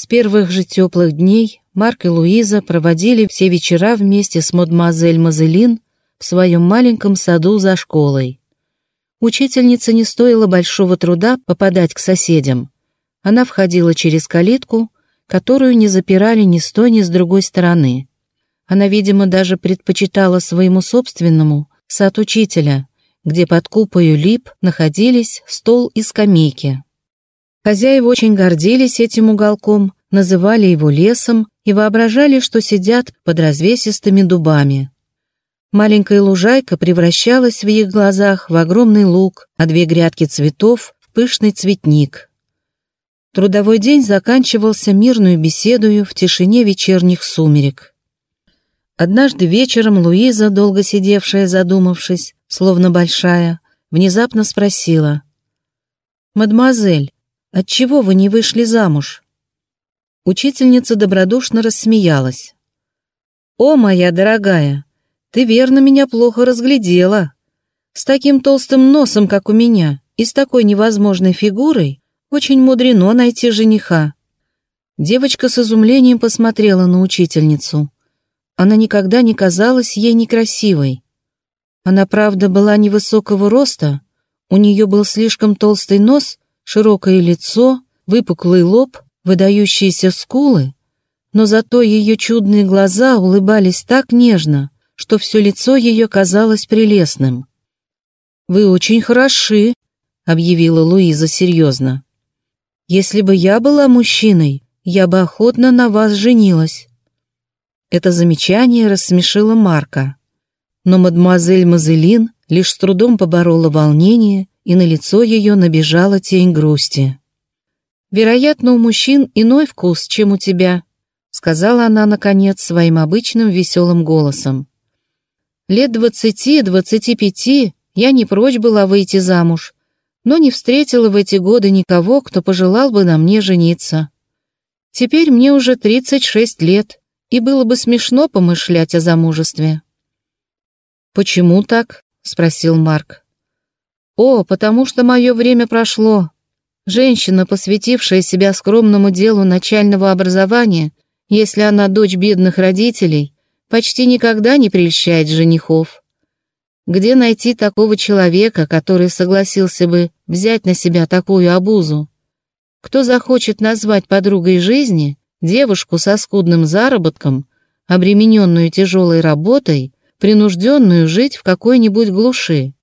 С первых же теплых дней Марк и Луиза проводили все вечера вместе с мадемуазель Мазелин в своем маленьком саду за школой. Учительнице не стоило большого труда попадать к соседям. Она входила через калитку, которую не запирали ни с той, ни с другой стороны. Она, видимо, даже предпочитала своему собственному сад учителя, где под купою лип находились стол и скамейки. Хозяева очень гордились этим уголком, называли его лесом и воображали, что сидят под развесистыми дубами. Маленькая лужайка превращалась в их глазах в огромный луг, а две грядки цветов — в пышный цветник. Трудовой день заканчивался мирную беседою в тишине вечерних сумерек. Однажды вечером Луиза, долго сидевшая задумавшись, словно большая, внезапно спросила. «Мадемуазель, Отчего вы не вышли замуж?» Учительница добродушно рассмеялась. «О, моя дорогая, ты верно меня плохо разглядела. С таким толстым носом, как у меня, и с такой невозможной фигурой, очень мудрено найти жениха». Девочка с изумлением посмотрела на учительницу. Она никогда не казалась ей некрасивой. Она, правда, была невысокого роста, у нее был слишком толстый нос широкое лицо, выпуклый лоб, выдающиеся скулы, но зато ее чудные глаза улыбались так нежно, что все лицо ее казалось прелестным. «Вы очень хороши», — объявила Луиза серьезно. «Если бы я была мужчиной, я бы охотно на вас женилась». Это замечание рассмешило Марка. Но мадемуазель Мазелин лишь с трудом поборола волнение и на лицо ее набежала тень грусти. «Вероятно, у мужчин иной вкус, чем у тебя», сказала она, наконец, своим обычным веселым голосом. «Лет двадцати-двадцати пяти я не прочь была выйти замуж, но не встретила в эти годы никого, кто пожелал бы на мне жениться. Теперь мне уже тридцать шесть лет, и было бы смешно помышлять о замужестве». «Почему так?» — спросил Марк. О, потому что мое время прошло. Женщина, посвятившая себя скромному делу начального образования, если она дочь бедных родителей, почти никогда не прельщает женихов. Где найти такого человека, который согласился бы взять на себя такую обузу? Кто захочет назвать подругой жизни девушку со скудным заработком, обремененную тяжелой работой, принужденную жить в какой-нибудь глуши?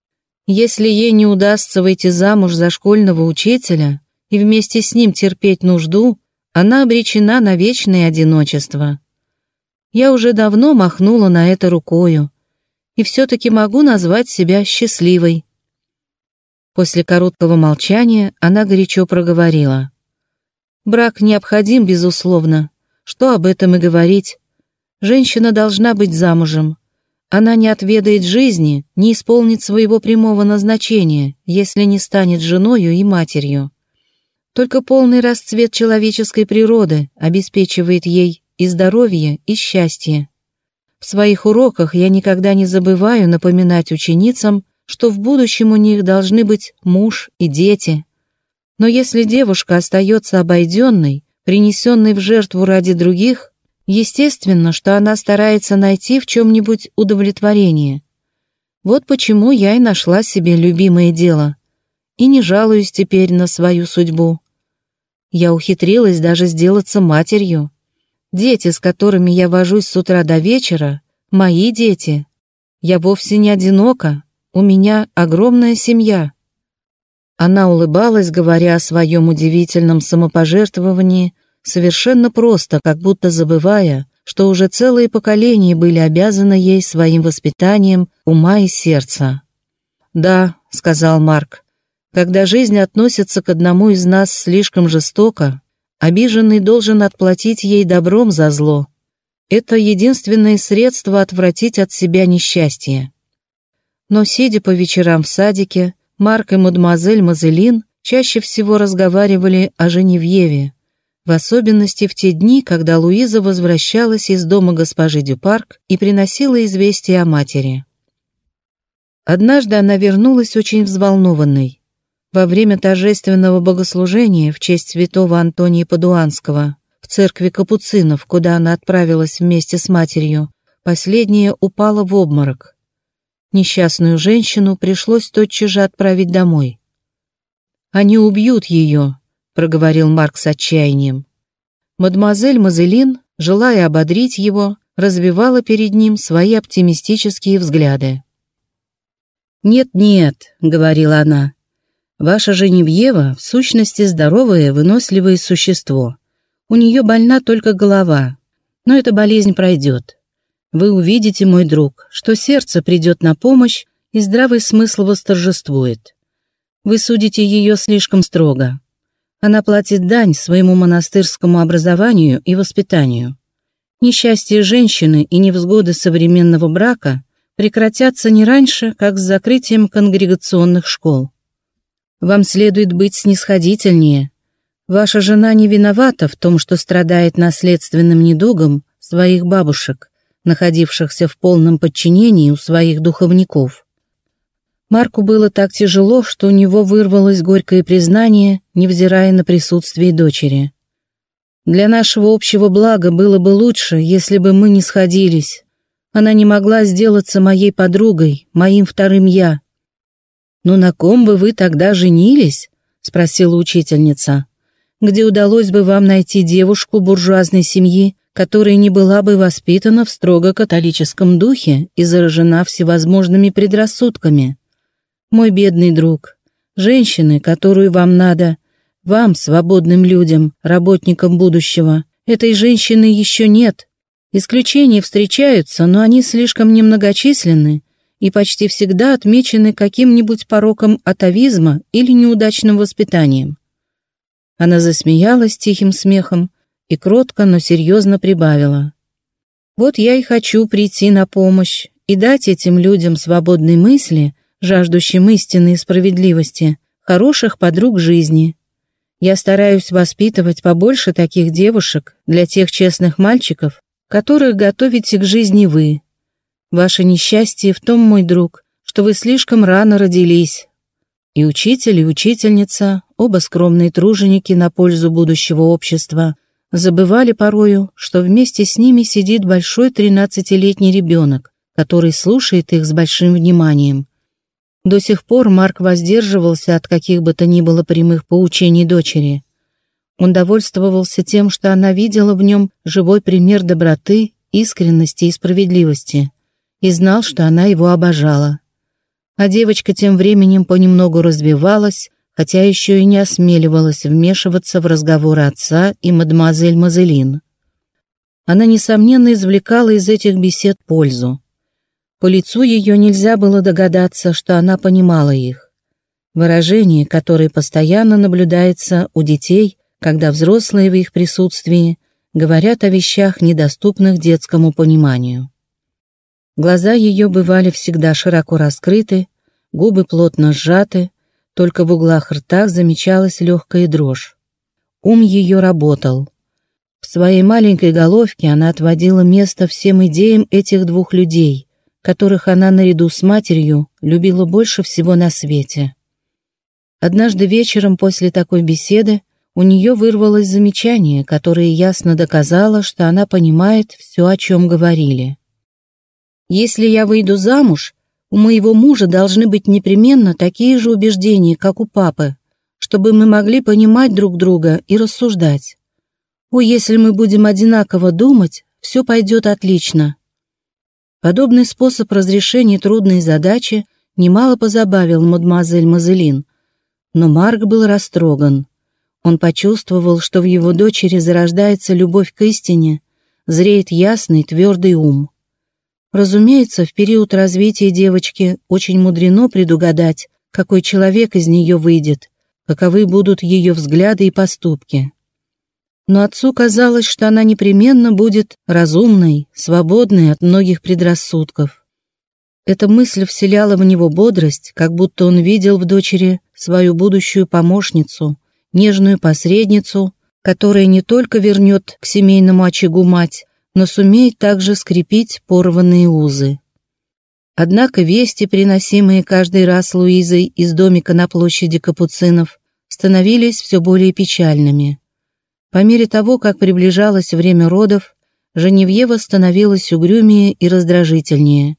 Если ей не удастся выйти замуж за школьного учителя и вместе с ним терпеть нужду, она обречена на вечное одиночество. Я уже давно махнула на это рукою, и все-таки могу назвать себя счастливой. После короткого молчания она горячо проговорила. Брак необходим, безусловно. Что об этом и говорить? Женщина должна быть замужем, она не отведает жизни, не исполнит своего прямого назначения, если не станет женою и матерью. Только полный расцвет человеческой природы обеспечивает ей и здоровье, и счастье. В своих уроках я никогда не забываю напоминать ученицам, что в будущем у них должны быть муж и дети. Но если девушка остается обойденной, принесенной в жертву ради других, Естественно, что она старается найти в чем-нибудь удовлетворение. Вот почему я и нашла себе любимое дело. И не жалуюсь теперь на свою судьбу. Я ухитрилась даже сделаться матерью. Дети, с которыми я вожусь с утра до вечера, мои дети. Я вовсе не одинока, у меня огромная семья. Она улыбалась, говоря о своем удивительном самопожертвовании, совершенно просто, как будто забывая, что уже целые поколения были обязаны ей своим воспитанием ума и сердца. «Да», — сказал Марк, — «когда жизнь относится к одному из нас слишком жестоко, обиженный должен отплатить ей добром за зло. Это единственное средство отвратить от себя несчастье». Но, сидя по вечерам в садике, Марк и мадемуазель Мазелин чаще всего разговаривали о Женевьеве, в особенности в те дни, когда Луиза возвращалась из дома госпожи Дюпарк и приносила известие о матери. Однажды она вернулась очень взволнованной. Во время торжественного богослужения в честь святого Антония Падуанского в церкви капуцинов, куда она отправилась вместе с матерью, последняя упала в обморок. Несчастную женщину пришлось тотчас же отправить домой. «Они убьют ее», — проговорил Марк с отчаянием. Мадемуазель Мазелин, желая ободрить его, развивала перед ним свои оптимистические взгляды. «Нет-нет», — говорила она, — «ваша Женевьева в сущности здоровое, выносливое существо. У нее больна только голова, но эта болезнь пройдет. Вы увидите, мой друг, что сердце придет на помощь и здравый смысл восторжествует. Вы судите ее слишком строго. Она платит дань своему монастырскому образованию и воспитанию. Несчастье женщины и невзгоды современного брака прекратятся не раньше, как с закрытием конгрегационных школ. Вам следует быть снисходительнее. Ваша жена не виновата в том, что страдает наследственным недугом своих бабушек, находившихся в полном подчинении у своих духовников. Марку было так тяжело, что у него вырвалось горькое признание, невзирая на присутствие дочери. «Для нашего общего блага было бы лучше, если бы мы не сходились. Она не могла сделаться моей подругой, моим вторым «я». «Ну на ком бы вы тогда женились?» — спросила учительница. «Где удалось бы вам найти девушку буржуазной семьи, которая не была бы воспитана в строго католическом духе и заражена всевозможными предрассудками?» Мой бедный друг, женщины, которую вам надо, вам, свободным людям, работникам будущего, этой женщины еще нет. Исключения встречаются, но они слишком немногочисленны и почти всегда отмечены каким-нибудь пороком атовизма или неудачным воспитанием. Она засмеялась тихим смехом и кротко, но серьезно прибавила. «Вот я и хочу прийти на помощь и дать этим людям свободной мысли жаждущим истины и справедливости, хороших подруг жизни. Я стараюсь воспитывать побольше таких девушек для тех честных мальчиков, которых готовите к жизни вы. Ваше несчастье в том, мой друг, что вы слишком рано родились. И учитель, и учительница, оба скромные труженики на пользу будущего общества, забывали порою, что вместе с ними сидит большой тринадцатилетний ребенок, который слушает их с большим вниманием, до сих пор Марк воздерживался от каких бы то ни было прямых поучений дочери. Он довольствовался тем, что она видела в нем живой пример доброты, искренности и справедливости, и знал, что она его обожала. А девочка тем временем понемногу развивалась, хотя еще и не осмеливалась вмешиваться в разговоры отца и мадемуазель Мазелин. Она, несомненно, извлекала из этих бесед пользу. По лицу ее нельзя было догадаться, что она понимала их. Выражение, которое постоянно наблюдается у детей, когда взрослые в их присутствии говорят о вещах, недоступных детскому пониманию. Глаза ее бывали всегда широко раскрыты, губы плотно сжаты, только в углах рта замечалась легкая дрожь. Ум ее работал. В своей маленькой головке она отводила место всем идеям этих двух людей, которых она наряду с матерью любила больше всего на свете. Однажды вечером после такой беседы у нее вырвалось замечание, которое ясно доказало, что она понимает все, о чем говорили. «Если я выйду замуж, у моего мужа должны быть непременно такие же убеждения, как у папы, чтобы мы могли понимать друг друга и рассуждать. О, если мы будем одинаково думать, все пойдет отлично. Подобный способ разрешения трудной задачи немало позабавил мадемуазель Мазелин, но Марк был растроган. Он почувствовал, что в его дочери зарождается любовь к истине, зреет ясный, твердый ум. Разумеется, в период развития девочки очень мудрено предугадать, какой человек из нее выйдет, каковы будут ее взгляды и поступки но отцу казалось, что она непременно будет разумной, свободной от многих предрассудков. Эта мысль вселяла в него бодрость, как будто он видел в дочери свою будущую помощницу, нежную посредницу, которая не только вернет к семейному очагу мать, но сумеет также скрепить порванные узы. Однако вести, приносимые каждый раз Луизой из домика на площади Капуцинов, становились все более печальными. По мере того, как приближалось время родов, Женевьева становилась угрюмее и раздражительнее.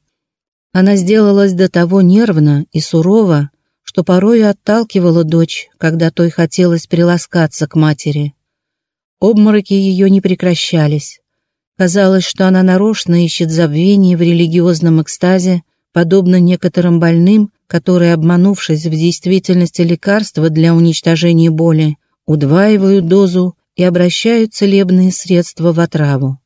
Она сделалась до того нервно и сурово, что порою отталкивала дочь, когда той хотелось приласкаться к матери. Обмороки ее не прекращались. Казалось, что она нарочно ищет забвение в религиозном экстазе, подобно некоторым больным, которые, обманувшись в действительности лекарства для уничтожения боли, удваивают дозу и обращают целебные средства в отраву.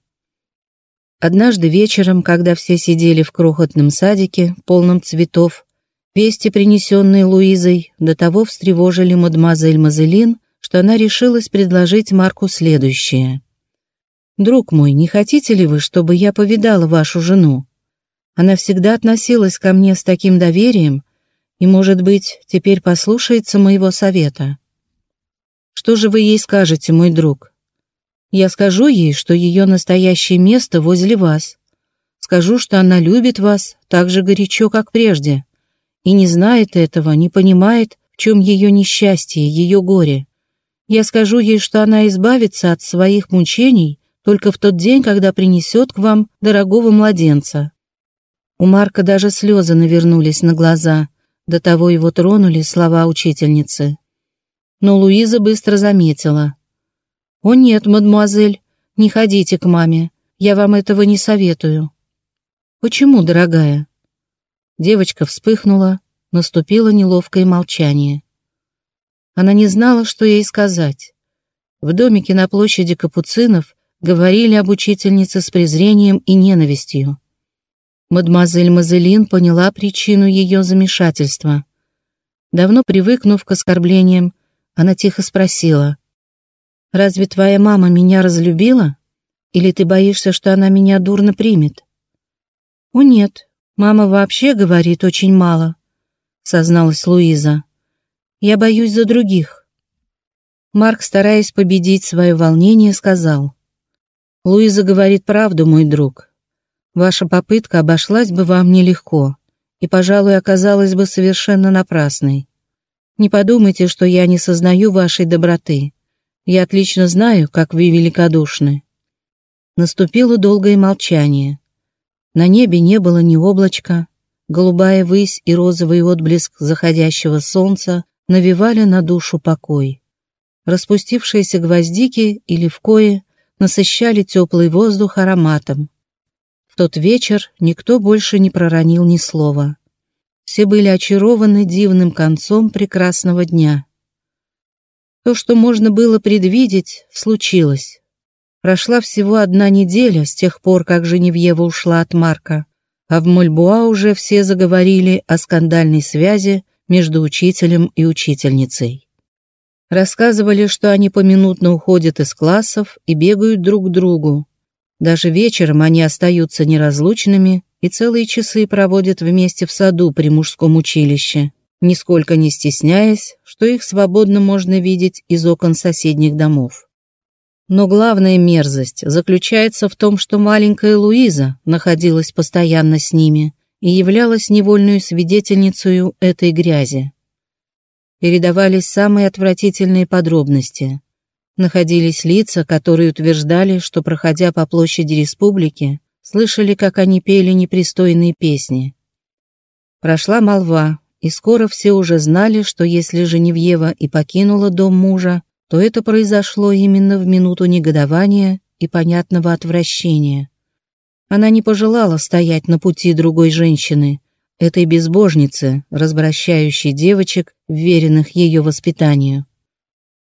Однажды вечером, когда все сидели в крохотном садике, полном цветов, вести, принесенные Луизой, до того встревожили мадемуазель Мазелин, что она решилась предложить Марку следующее. «Друг мой, не хотите ли вы, чтобы я повидала вашу жену? Она всегда относилась ко мне с таким доверием и, может быть, теперь послушается моего совета». Что же вы ей скажете, мой друг? Я скажу ей, что ее настоящее место возле вас. Скажу, что она любит вас так же горячо, как прежде. И не знает этого, не понимает, в чем ее несчастье, ее горе. Я скажу ей, что она избавится от своих мучений только в тот день, когда принесет к вам дорогого младенца. У Марка даже слезы навернулись на глаза, до того его тронули слова учительницы но Луиза быстро заметила. «О нет, мадемуазель, не ходите к маме, я вам этого не советую». «Почему, дорогая?» Девочка вспыхнула, наступило неловкое молчание. Она не знала, что ей сказать. В домике на площади Капуцинов говорили об учительнице с презрением и ненавистью. Мадемуазель Мазелин поняла причину ее замешательства. Давно привыкнув к оскорблениям, она тихо спросила. «Разве твоя мама меня разлюбила? Или ты боишься, что она меня дурно примет?» «О нет, мама вообще говорит очень мало», — созналась Луиза. «Я боюсь за других». Марк, стараясь победить свое волнение, сказал. «Луиза говорит правду, мой друг. Ваша попытка обошлась бы вам нелегко и, пожалуй, оказалась бы совершенно напрасной. Не подумайте, что я не сознаю вашей доброты. Я отлично знаю, как вы великодушны». Наступило долгое молчание. На небе не было ни облачка, голубая высь и розовый отблеск заходящего солнца навевали на душу покой. Распустившиеся гвоздики и левкои насыщали теплый воздух ароматом. В тот вечер никто больше не проронил ни слова. Все были очарованы дивным концом прекрасного дня. То, что можно было предвидеть, случилось. Прошла всего одна неделя с тех пор, как Женевьева ушла от Марка, а в Мольбуа уже все заговорили о скандальной связи между учителем и учительницей. Рассказывали, что они поминутно уходят из классов и бегают друг к другу. Даже вечером они остаются неразлучными и целые часы проводят вместе в саду при мужском училище, нисколько не стесняясь, что их свободно можно видеть из окон соседних домов. Но главная мерзость заключается в том, что маленькая Луиза находилась постоянно с ними и являлась невольную свидетельницей этой грязи. Передавались самые отвратительные подробности. Находились лица, которые утверждали, что, проходя по площади республики, слышали, как они пели непристойные песни. Прошла молва, и скоро все уже знали, что если Женевьева и покинула дом мужа, то это произошло именно в минуту негодования и понятного отвращения. Она не пожелала стоять на пути другой женщины, этой безбожницы, развращающей девочек, веренных ее воспитанию.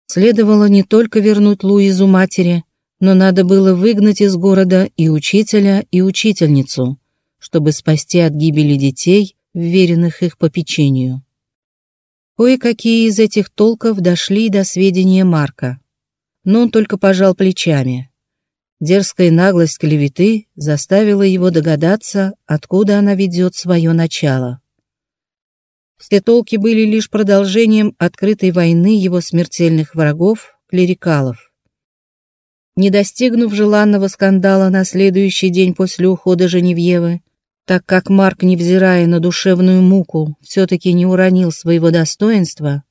Следовало не только вернуть Луизу матери, но надо было выгнать из города и учителя, и учительницу, чтобы спасти от гибели детей, вверенных их попечению. Кое-какие из этих толков дошли до сведения Марка, но он только пожал плечами. Дерзкая наглость клеветы заставила его догадаться, откуда она ведет свое начало. Все толки были лишь продолжением открытой войны его смертельных врагов, клерикалов. Не достигнув желанного скандала на следующий день после ухода Женевьевы, так как Марк, невзирая на душевную муку, все-таки не уронил своего достоинства,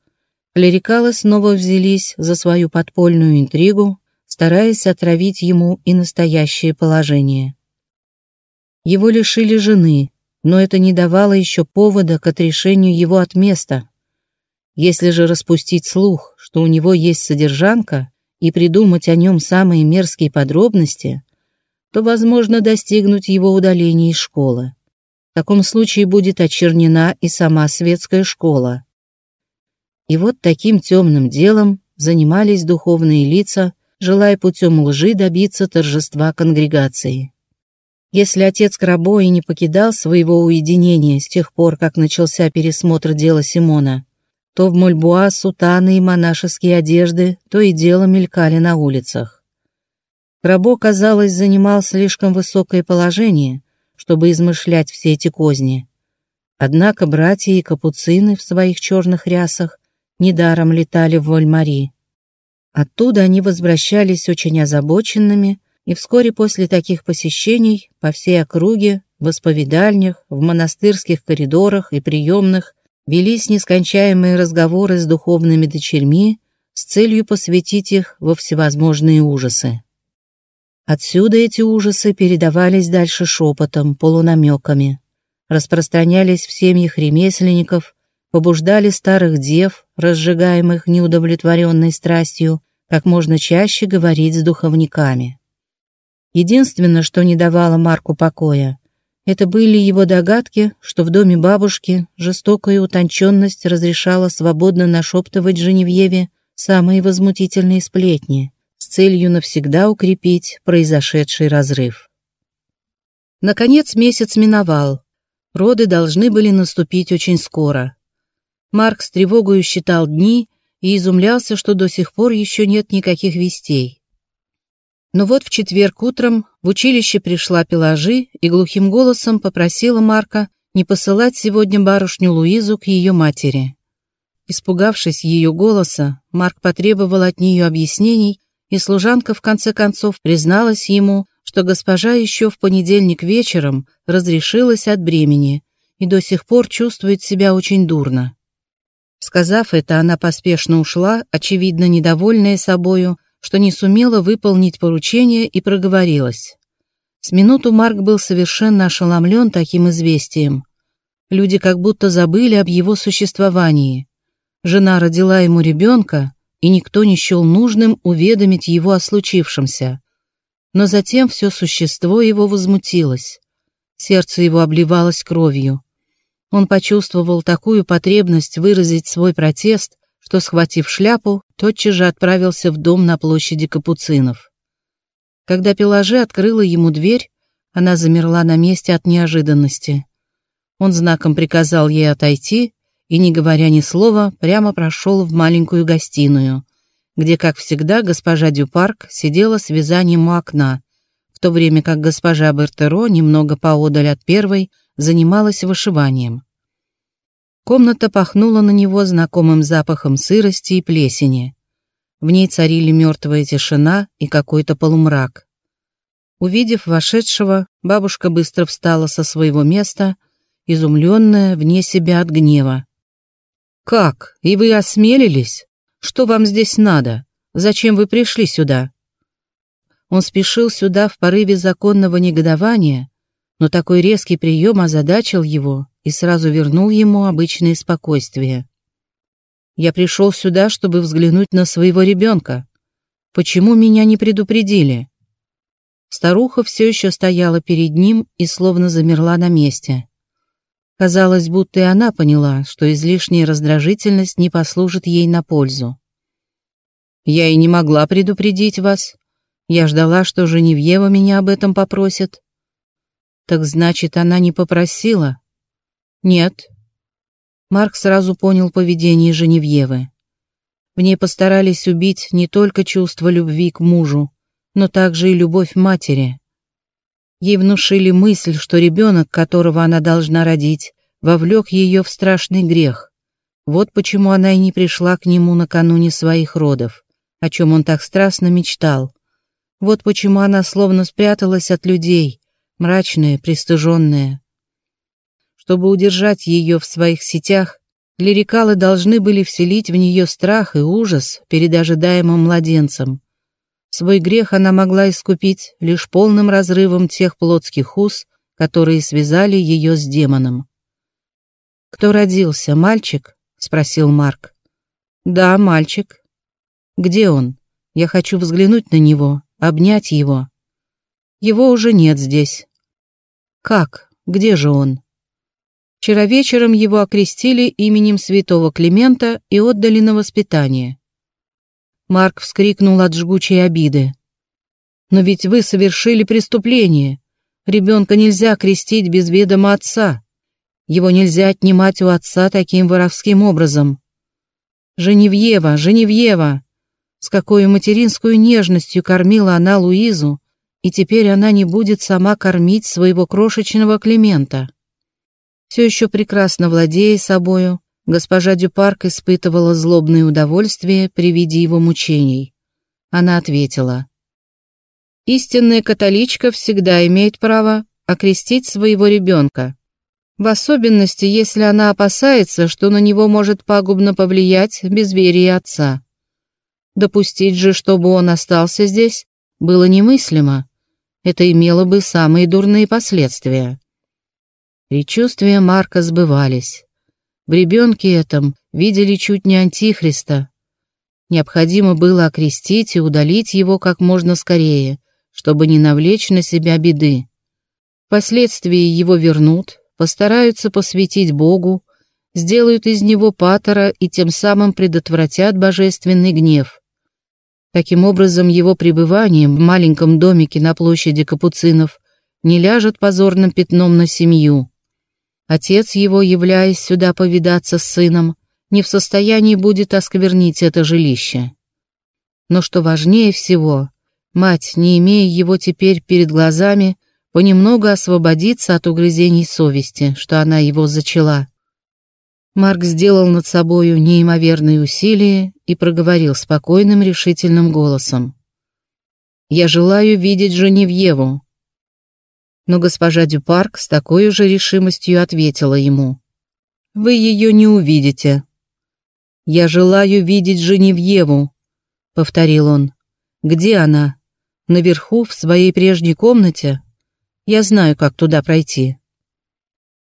клерикалы снова взялись за свою подпольную интригу, стараясь отравить ему и настоящее положение. Его лишили жены, но это не давало еще повода к отрешению его от места. Если же распустить слух, что у него есть содержанка, и придумать о нем самые мерзкие подробности, то возможно достигнуть его удаления из школы. В таком случае будет очернена и сама светская школа. И вот таким темным делом занимались духовные лица, желая путем лжи добиться торжества конгрегации. Если отец Крабо не покидал своего уединения с тех пор, как начался пересмотр дела Симона, то в Мольбуа сутаны и монашеские одежды то и дело мелькали на улицах. Крабо, казалось, занимал слишком высокое положение, чтобы измышлять все эти козни. Однако братья и капуцины в своих черных рясах недаром летали в Вольмари. Оттуда они возвращались очень озабоченными, и вскоре после таких посещений по всей округе, в исповедальнях, в монастырских коридорах и приемных велись нескончаемые разговоры с духовными дочерьми с целью посвятить их во всевозможные ужасы. Отсюда эти ужасы передавались дальше шепотом, полунамеками, распространялись в семьях ремесленников, побуждали старых дев, разжигаемых неудовлетворенной страстью, как можно чаще говорить с духовниками. Единственное, что не давало Марку покоя, это были его догадки, что в доме бабушки жестокая утонченность разрешала свободно нашептывать Женевьеве самые возмутительные сплетни с целью навсегда укрепить произошедший разрыв. Наконец месяц миновал. Роды должны были наступить очень скоро. Марк с тревогою считал дни и изумлялся, что до сих пор еще нет никаких вестей. Но вот в четверг утром в училище пришла Пеложи и глухим голосом попросила Марка не посылать сегодня барышню Луизу к ее матери. Испугавшись ее голоса, Марк потребовал от нее объяснений, и служанка в конце концов призналась ему, что госпожа еще в понедельник вечером разрешилась от бремени и до сих пор чувствует себя очень дурно. Сказав это, она поспешно ушла, очевидно недовольная собою, что не сумела выполнить поручение и проговорилась. С минуту Марк был совершенно ошеломлен таким известием. Люди как будто забыли об его существовании. Жена родила ему ребенка, и никто не счел нужным уведомить его о случившемся. Но затем все существо его возмутилось. Сердце его обливалось кровью. Он почувствовал такую потребность выразить свой протест, что, схватив шляпу, тотчас же отправился в дом на площади Капуцинов. Когда Пелаже открыла ему дверь, она замерла на месте от неожиданности. Он знаком приказал ей отойти и, не говоря ни слова, прямо прошел в маленькую гостиную, где, как всегда, госпожа Дюпарк сидела с вязанием у окна, в то время как госпожа Бертеро, немного поодаль от первой, занималась вышиванием. Комната пахнула на него знакомым запахом сырости и плесени. В ней царили мертвая тишина и какой-то полумрак. Увидев вошедшего, бабушка быстро встала со своего места, изумленная, вне себя от гнева. «Как? И вы осмелились? Что вам здесь надо? Зачем вы пришли сюда?» Он спешил сюда в порыве законного негодования, но такой резкий прием озадачил его и сразу вернул ему обычное спокойствие. «Я пришел сюда, чтобы взглянуть на своего ребенка. Почему меня не предупредили?» Старуха все еще стояла перед ним и словно замерла на месте. Казалось, будто и она поняла, что излишняя раздражительность не послужит ей на пользу. «Я и не могла предупредить вас. Я ждала, что Женевьева меня об этом попросит. Так значит, она не попросила? Нет. Марк сразу понял поведение Женевьевы. В ней постарались убить не только чувство любви к мужу, но также и любовь матери. Ей внушили мысль, что ребенок, которого она должна родить, вовлек ее в страшный грех. Вот почему она и не пришла к нему накануне своих родов, о чем он так страстно мечтал. Вот почему она словно спряталась от людей, мрачная, пристыженная. Чтобы удержать ее в своих сетях, лирикалы должны были вселить в нее страх и ужас перед ожидаемым младенцем. Свой грех она могла искупить лишь полным разрывом тех плотских уз, которые связали ее с демоном. «Кто родился, мальчик?» — спросил Марк. «Да, мальчик». «Где он? Я хочу взглянуть на него, обнять его». «Его уже нет здесь». «Как? Где же он?» Вчера вечером его окрестили именем святого Климента и отдали на воспитание. Марк вскрикнул от жгучей обиды. «Но ведь вы совершили преступление. Ребенка нельзя крестить без ведома отца. Его нельзя отнимать у отца таким воровским образом. Женевьева, Женевьева! С какой материнскую нежностью кормила она Луизу, и теперь она не будет сама кормить своего крошечного Климента. Все еще прекрасно владея собою, госпожа Дюпарк испытывала злобное удовольствие при виде его мучений. Она ответила, «Истинная католичка всегда имеет право окрестить своего ребенка, в особенности, если она опасается, что на него может пагубно повлиять безверие отца. Допустить же, чтобы он остался здесь, было немыслимо. Это имело бы самые дурные последствия. Предчувствия Марка сбывались. В ребенке этом видели чуть не антихриста. Необходимо было окрестить и удалить его как можно скорее, чтобы не навлечь на себя беды. Впоследствии его вернут, постараются посвятить Богу, сделают из него патера и тем самым предотвратят божественный гнев. Таким образом, его пребывание в маленьком домике на площади Капуцинов не ляжет позорным пятном на семью. Отец его, являясь сюда повидаться с сыном, не в состоянии будет осквернить это жилище. Но что важнее всего, мать, не имея его теперь перед глазами, понемногу освободится от угрызений совести, что она его зачала. Марк сделал над собою неимоверные усилия и проговорил спокойным решительным голосом. «Я желаю видеть Женевьеву, но госпожа Дюпарк с такой же решимостью ответила ему. «Вы ее не увидите». «Я желаю видеть Женевьеву», — повторил он. «Где она? Наверху, в своей прежней комнате? Я знаю, как туда пройти».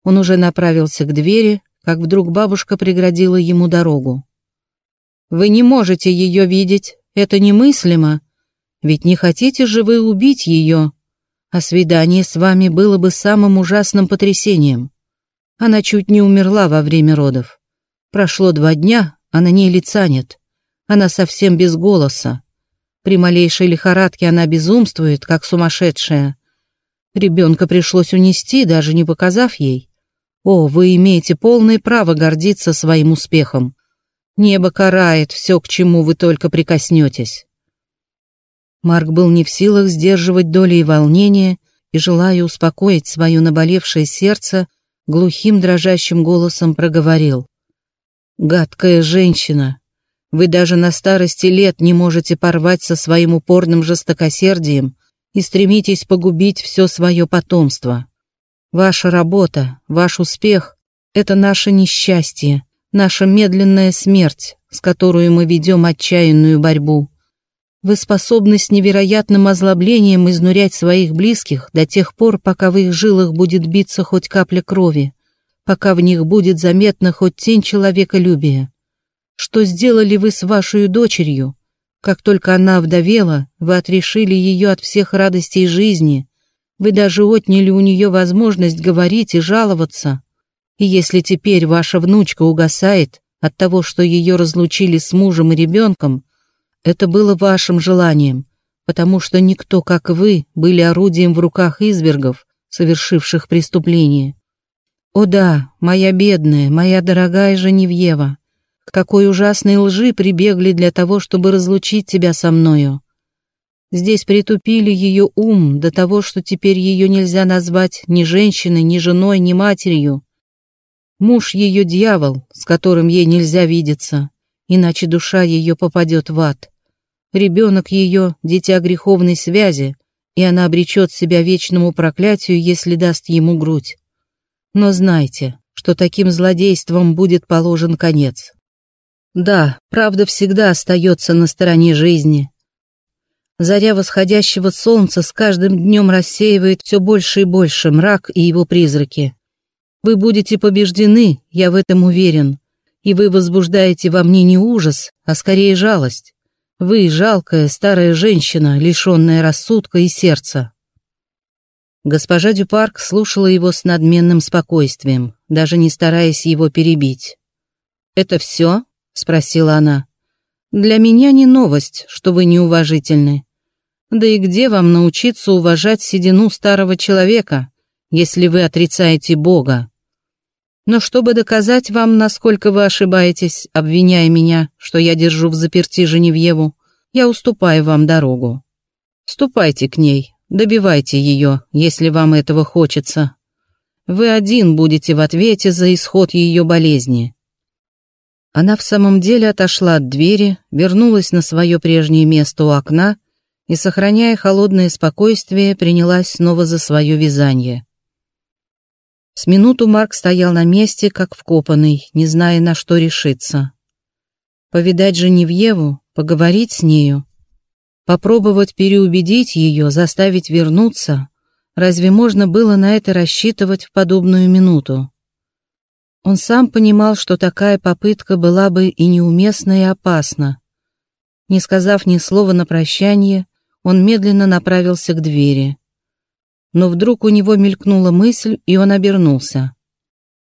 Он уже направился к двери, как вдруг бабушка преградила ему дорогу. «Вы не можете ее видеть, это немыслимо. Ведь не хотите же вы убить ее?» а свидание с вами было бы самым ужасным потрясением. Она чуть не умерла во время родов. Прошло два дня, а на ней лица нет. Она совсем без голоса. При малейшей лихорадке она безумствует, как сумасшедшая. Ребенка пришлось унести, даже не показав ей. О, вы имеете полное право гордиться своим успехом. Небо карает все, к чему вы только прикоснетесь. Марк был не в силах сдерживать доли волнения, и, желая успокоить свое наболевшее сердце, глухим дрожащим голосом проговорил. «Гадкая женщина! Вы даже на старости лет не можете порвать со своим упорным жестокосердием и стремитесь погубить все свое потомство. Ваша работа, ваш успех — это наше несчастье, наша медленная смерть, с которой мы ведем отчаянную борьбу. Вы способны с невероятным озлоблением изнурять своих близких до тех пор, пока в их жилах будет биться хоть капля крови, пока в них будет заметна хоть тень человеколюбия. Что сделали вы с вашей дочерью? Как только она вдовела, вы отрешили ее от всех радостей жизни. Вы даже отняли у нее возможность говорить и жаловаться. И если теперь ваша внучка угасает от того, что ее разлучили с мужем и ребенком, это было вашим желанием, потому что никто, как вы, были орудием в руках извергов, совершивших преступление. О да, моя бедная, моя дорогая Женевьева, к какой ужасной лжи прибегли для того, чтобы разлучить тебя со мною. Здесь притупили ее ум до того, что теперь ее нельзя назвать ни женщиной, ни женой, ни матерью. Муж ее дьявол, с которым ей нельзя видеться, иначе душа ее попадет в ад. Ребенок ее — дитя греховной связи, и она обречет себя вечному проклятию, если даст ему грудь. Но знайте, что таким злодейством будет положен конец. Да, правда всегда остается на стороне жизни. Заря восходящего солнца с каждым днем рассеивает все больше и больше мрак и его призраки. Вы будете побеждены, я в этом уверен, и вы возбуждаете во мне не ужас, а скорее жалость. Вы жалкая старая женщина, лишенная рассудка и сердца. Госпожа Дюпарк слушала его с надменным спокойствием, даже не стараясь его перебить. «Это все?» — спросила она. «Для меня не новость, что вы неуважительны. Да и где вам научиться уважать седину старого человека, если вы отрицаете Бога? Но чтобы доказать вам, насколько вы ошибаетесь, обвиняя меня, что я держу в заперти Женевьеву, я уступаю вам дорогу. Ступайте к ней, добивайте ее, если вам этого хочется. Вы один будете в ответе за исход ее болезни. Она в самом деле отошла от двери, вернулась на свое прежнее место у окна и, сохраняя холодное спокойствие, принялась снова за свое вязание. С минуту Марк стоял на месте, как вкопанный, не зная, на что решиться. Повидать Женевьеву, поговорить с нею, попробовать переубедить ее, заставить вернуться. Разве можно было на это рассчитывать в подобную минуту? Он сам понимал, что такая попытка была бы и неуместна, и опасна. Не сказав ни слова на прощание, он медленно направился к двери но вдруг у него мелькнула мысль, и он обернулся.